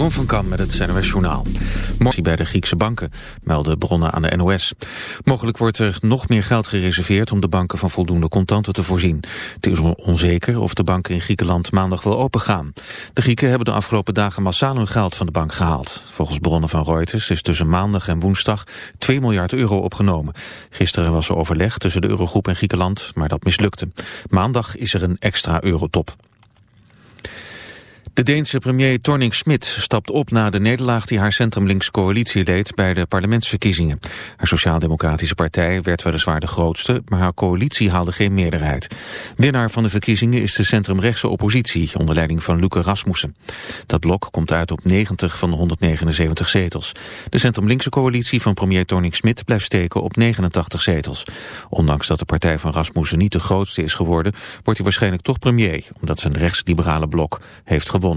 Jeroen van Kam met het NOS Journaal. Bij de Griekse banken, melden bronnen aan de NOS. Mogelijk wordt er nog meer geld gereserveerd om de banken van voldoende contanten te voorzien. Het is onzeker of de banken in Griekenland maandag wel open gaan. De Grieken hebben de afgelopen dagen massaal hun geld van de bank gehaald. Volgens bronnen van Reuters is tussen maandag en woensdag 2 miljard euro opgenomen. Gisteren was er overleg tussen de Eurogroep en Griekenland, maar dat mislukte. Maandag is er een extra eurotop. De Deense premier Torning Smit stapt op na de nederlaag die haar centrumlinks coalitie leed bij de parlementsverkiezingen. Haar sociaal-democratische partij werd weliswaar de grootste, maar haar coalitie haalde geen meerderheid. Winnaar van de verkiezingen is de centrumrechtse oppositie onder leiding van Luke Rasmussen. Dat blok komt uit op 90 van de 179 zetels. De centrumlinkse coalitie van premier Torning Smit blijft steken op 89 zetels. Ondanks dat de partij van Rasmussen niet de grootste is geworden, wordt hij waarschijnlijk toch premier, omdat zijn rechtsliberale blok heeft gewonnen.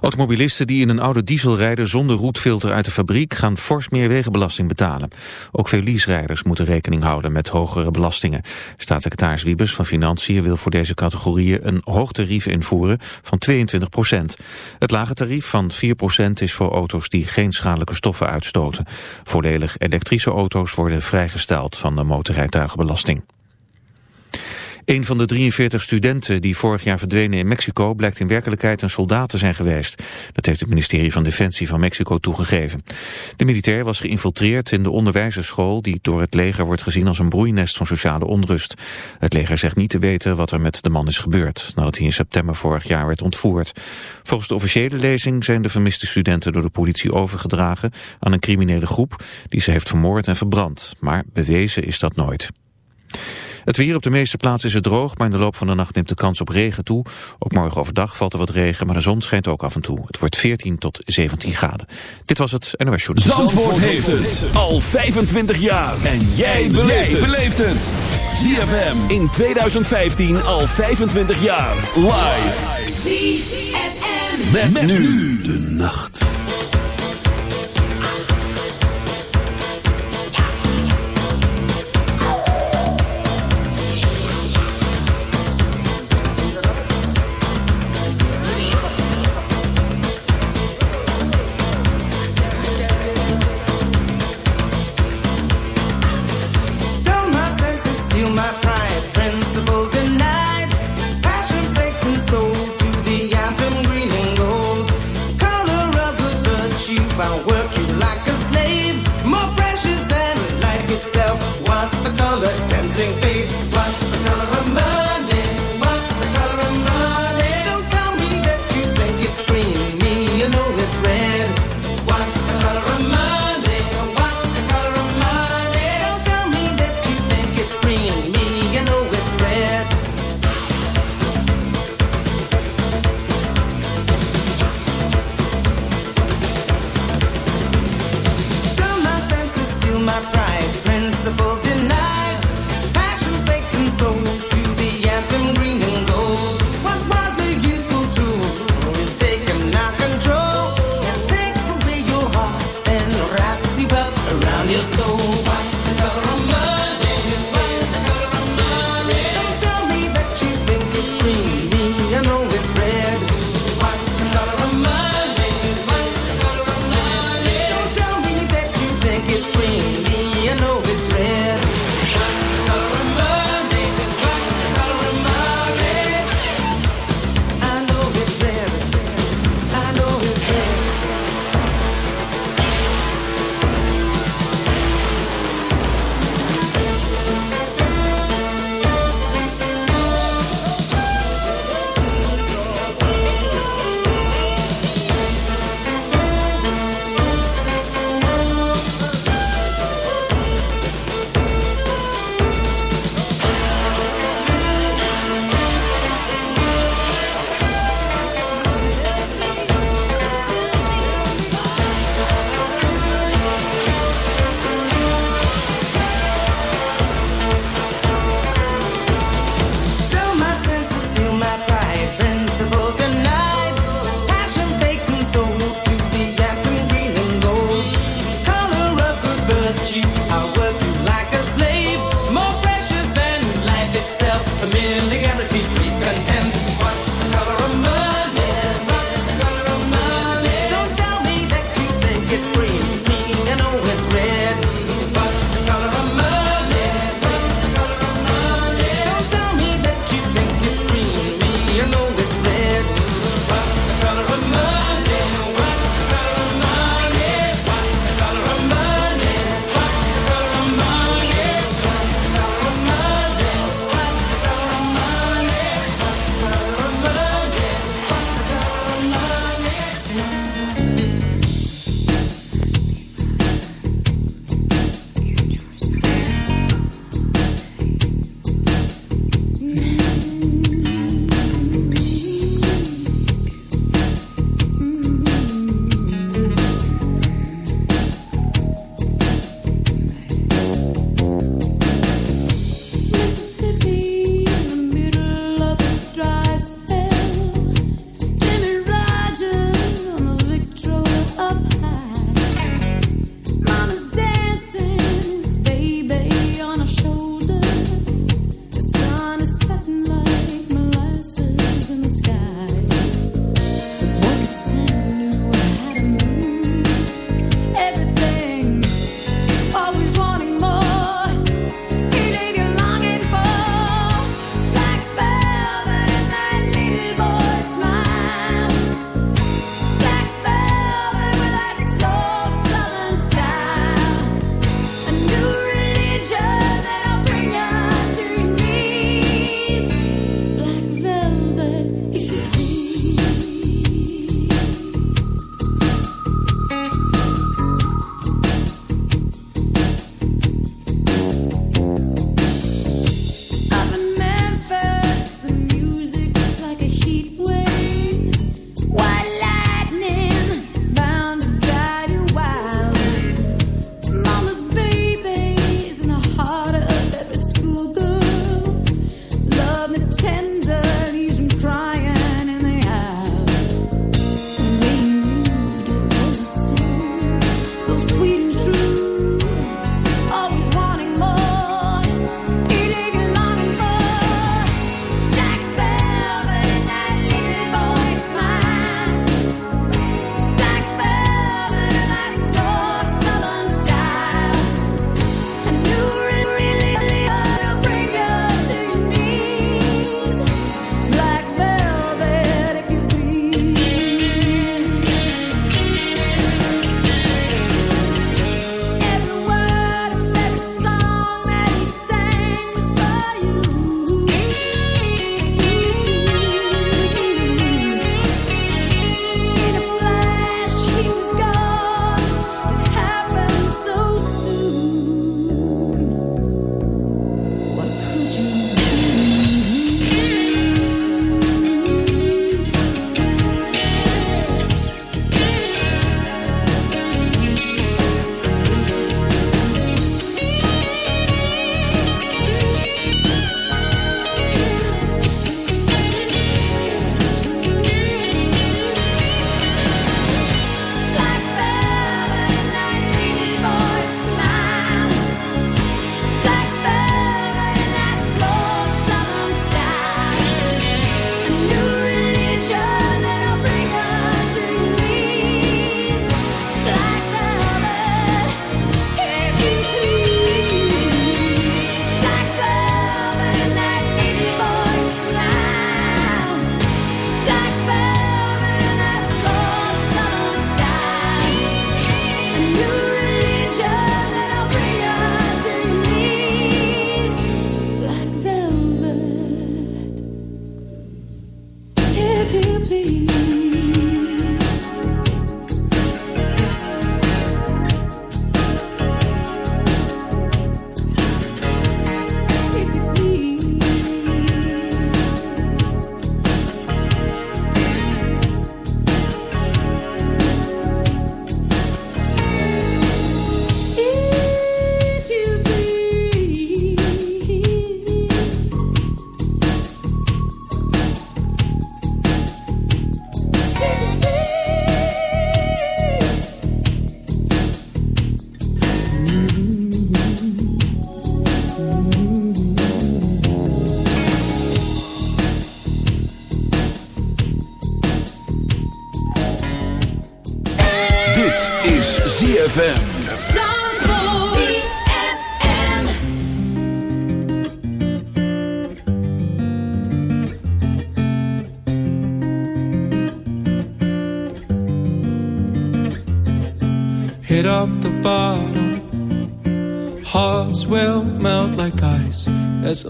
Automobilisten die in een oude diesel rijden zonder roetfilter uit de fabriek gaan fors meer wegenbelasting betalen. Ook veel leaserijders moeten rekening houden met hogere belastingen. Staatssecretaris Wiebes van Financiën wil voor deze categorieën een hoog tarief invoeren van 22 procent. Het lage tarief van 4 procent is voor auto's die geen schadelijke stoffen uitstoten. Voordelig elektrische auto's worden vrijgesteld van de motorrijtuigenbelasting. Een van de 43 studenten die vorig jaar verdwenen in Mexico blijkt in werkelijkheid een soldaat te zijn geweest. Dat heeft het ministerie van Defensie van Mexico toegegeven. De militair was geïnfiltreerd in de onderwijzerschool die door het leger wordt gezien als een broeinest van sociale onrust. Het leger zegt niet te weten wat er met de man is gebeurd nadat hij in september vorig jaar werd ontvoerd. Volgens de officiële lezing zijn de vermiste studenten door de politie overgedragen aan een criminele groep die ze heeft vermoord en verbrand. Maar bewezen is dat nooit. Het weer op de meeste plaatsen is het droog, maar in de loop van de nacht neemt de kans op regen toe. Ook morgen overdag valt er wat regen, maar de zon schijnt ook af en toe. Het wordt 14 tot 17 graden. Dit was het NOS Journal. Zandvoort, heeft het al 25 jaar. En jij beleeft het. ZFM in 2015 al 25 jaar. Live. ZFM. met nu de nacht.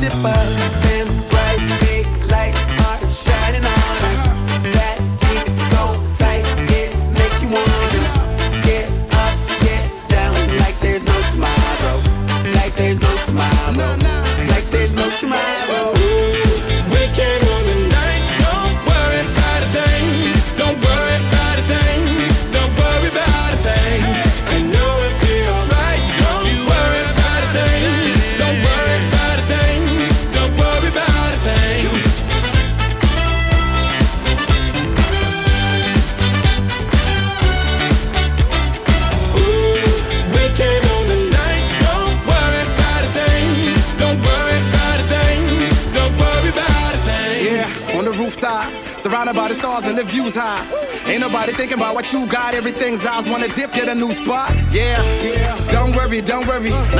participar. new spot. Yeah, yeah. Don't worry, don't worry. Uh.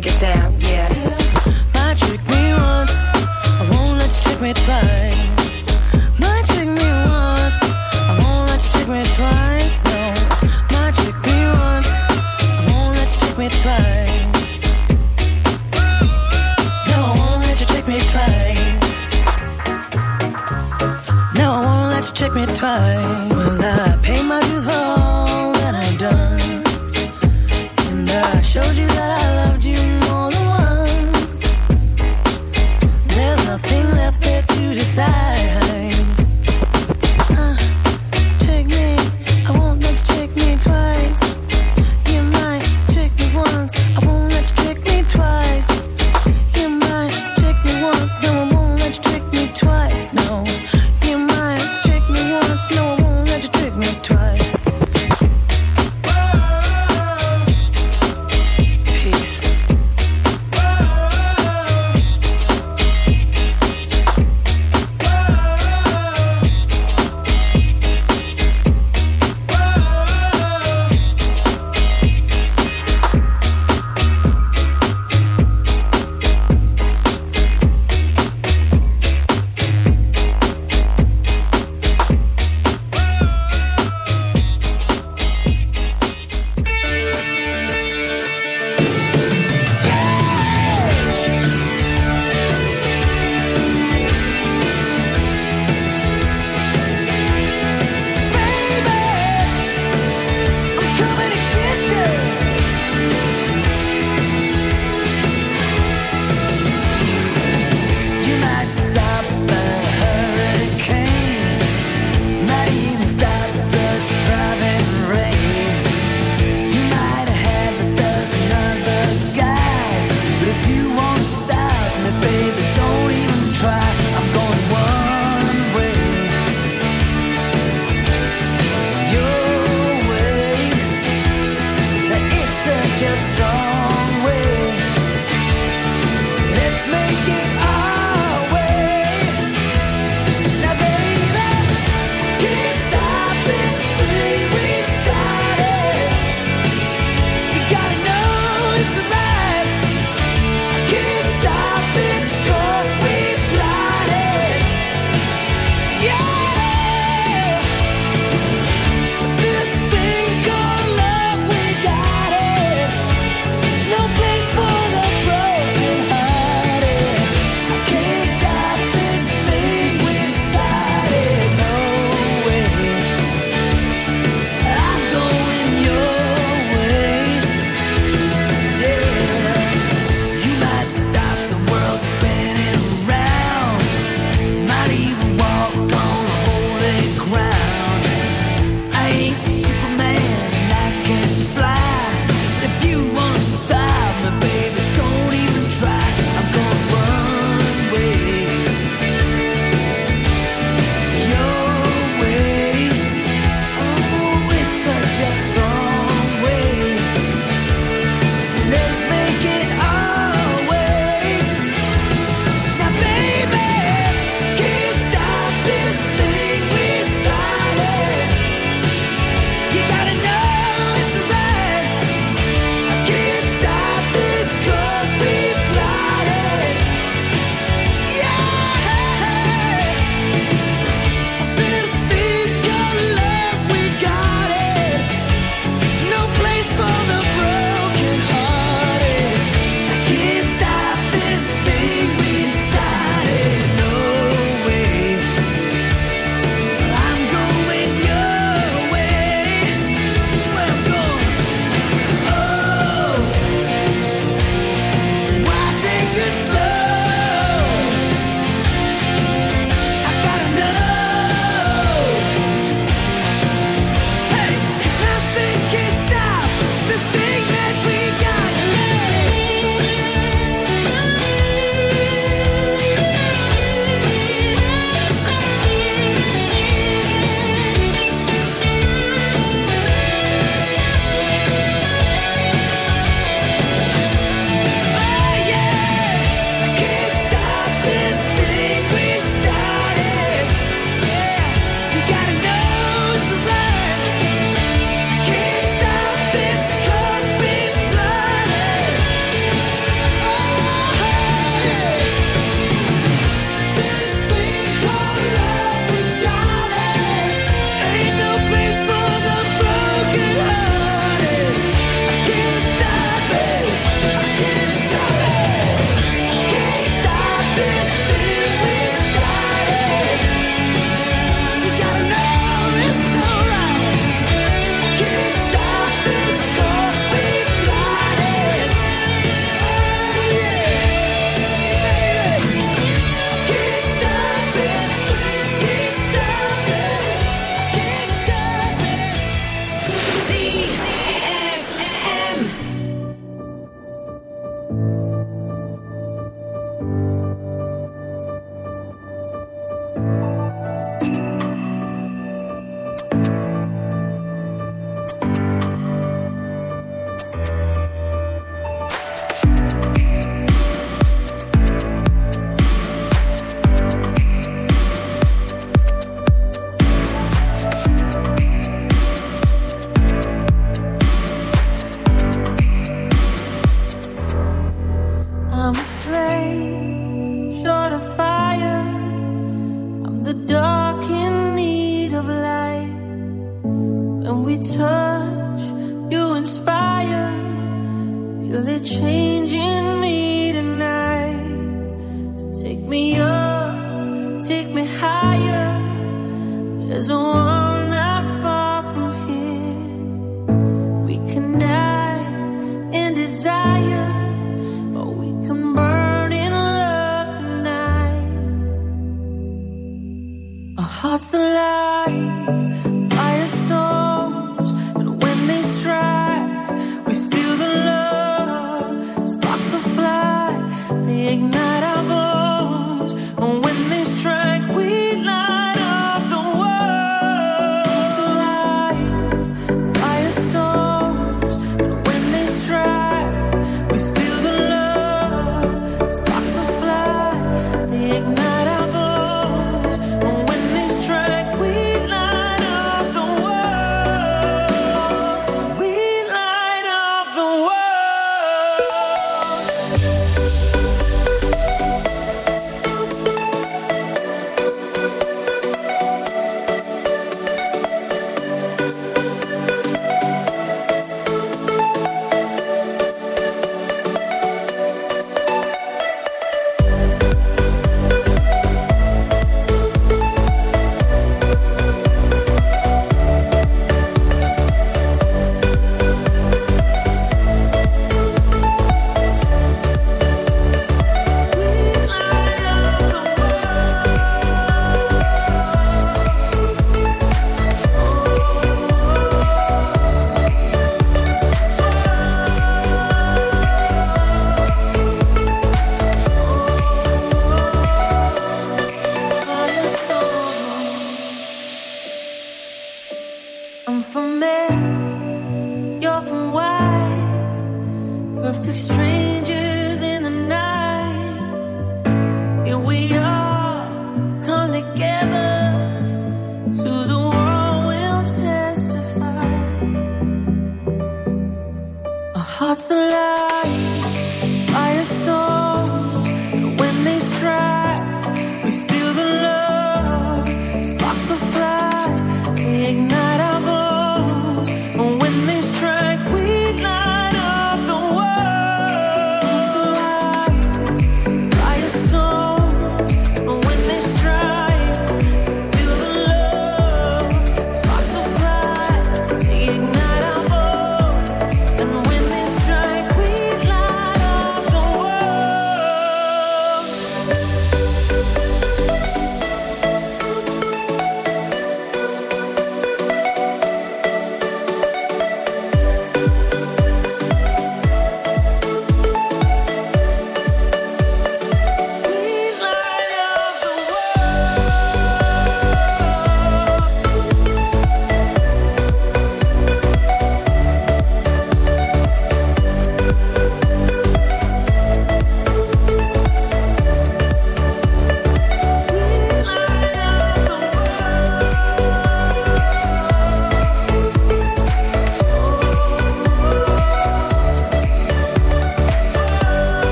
get down, yeah. My trick me once, I won't let you trick me twice. My trick me once, I won't let you trick me twice. No, my trick me once, I won't let you trick me twice. No, I won't let you trick me twice. No, I won't let you trick me twice.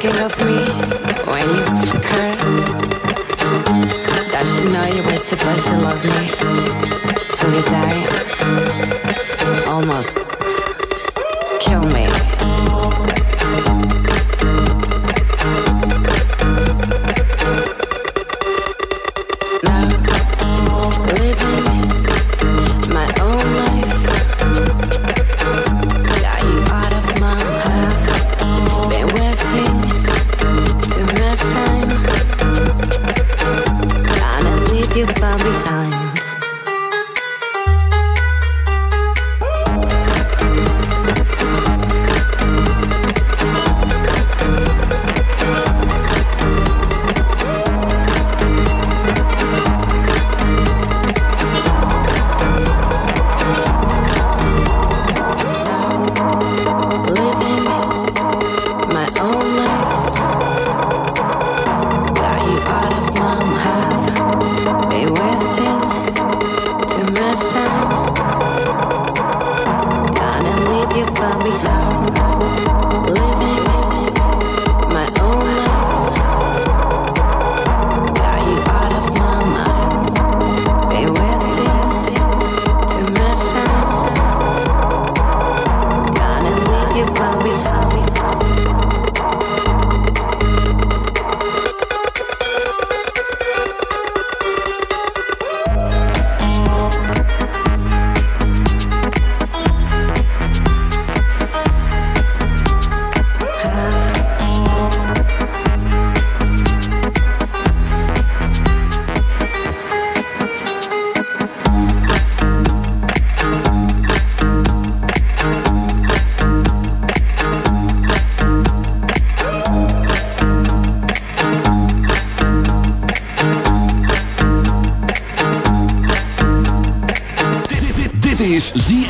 thinking of me when you curl. That you know you were supposed to love me till you die. Almost kill me.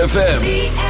ZFM.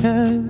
time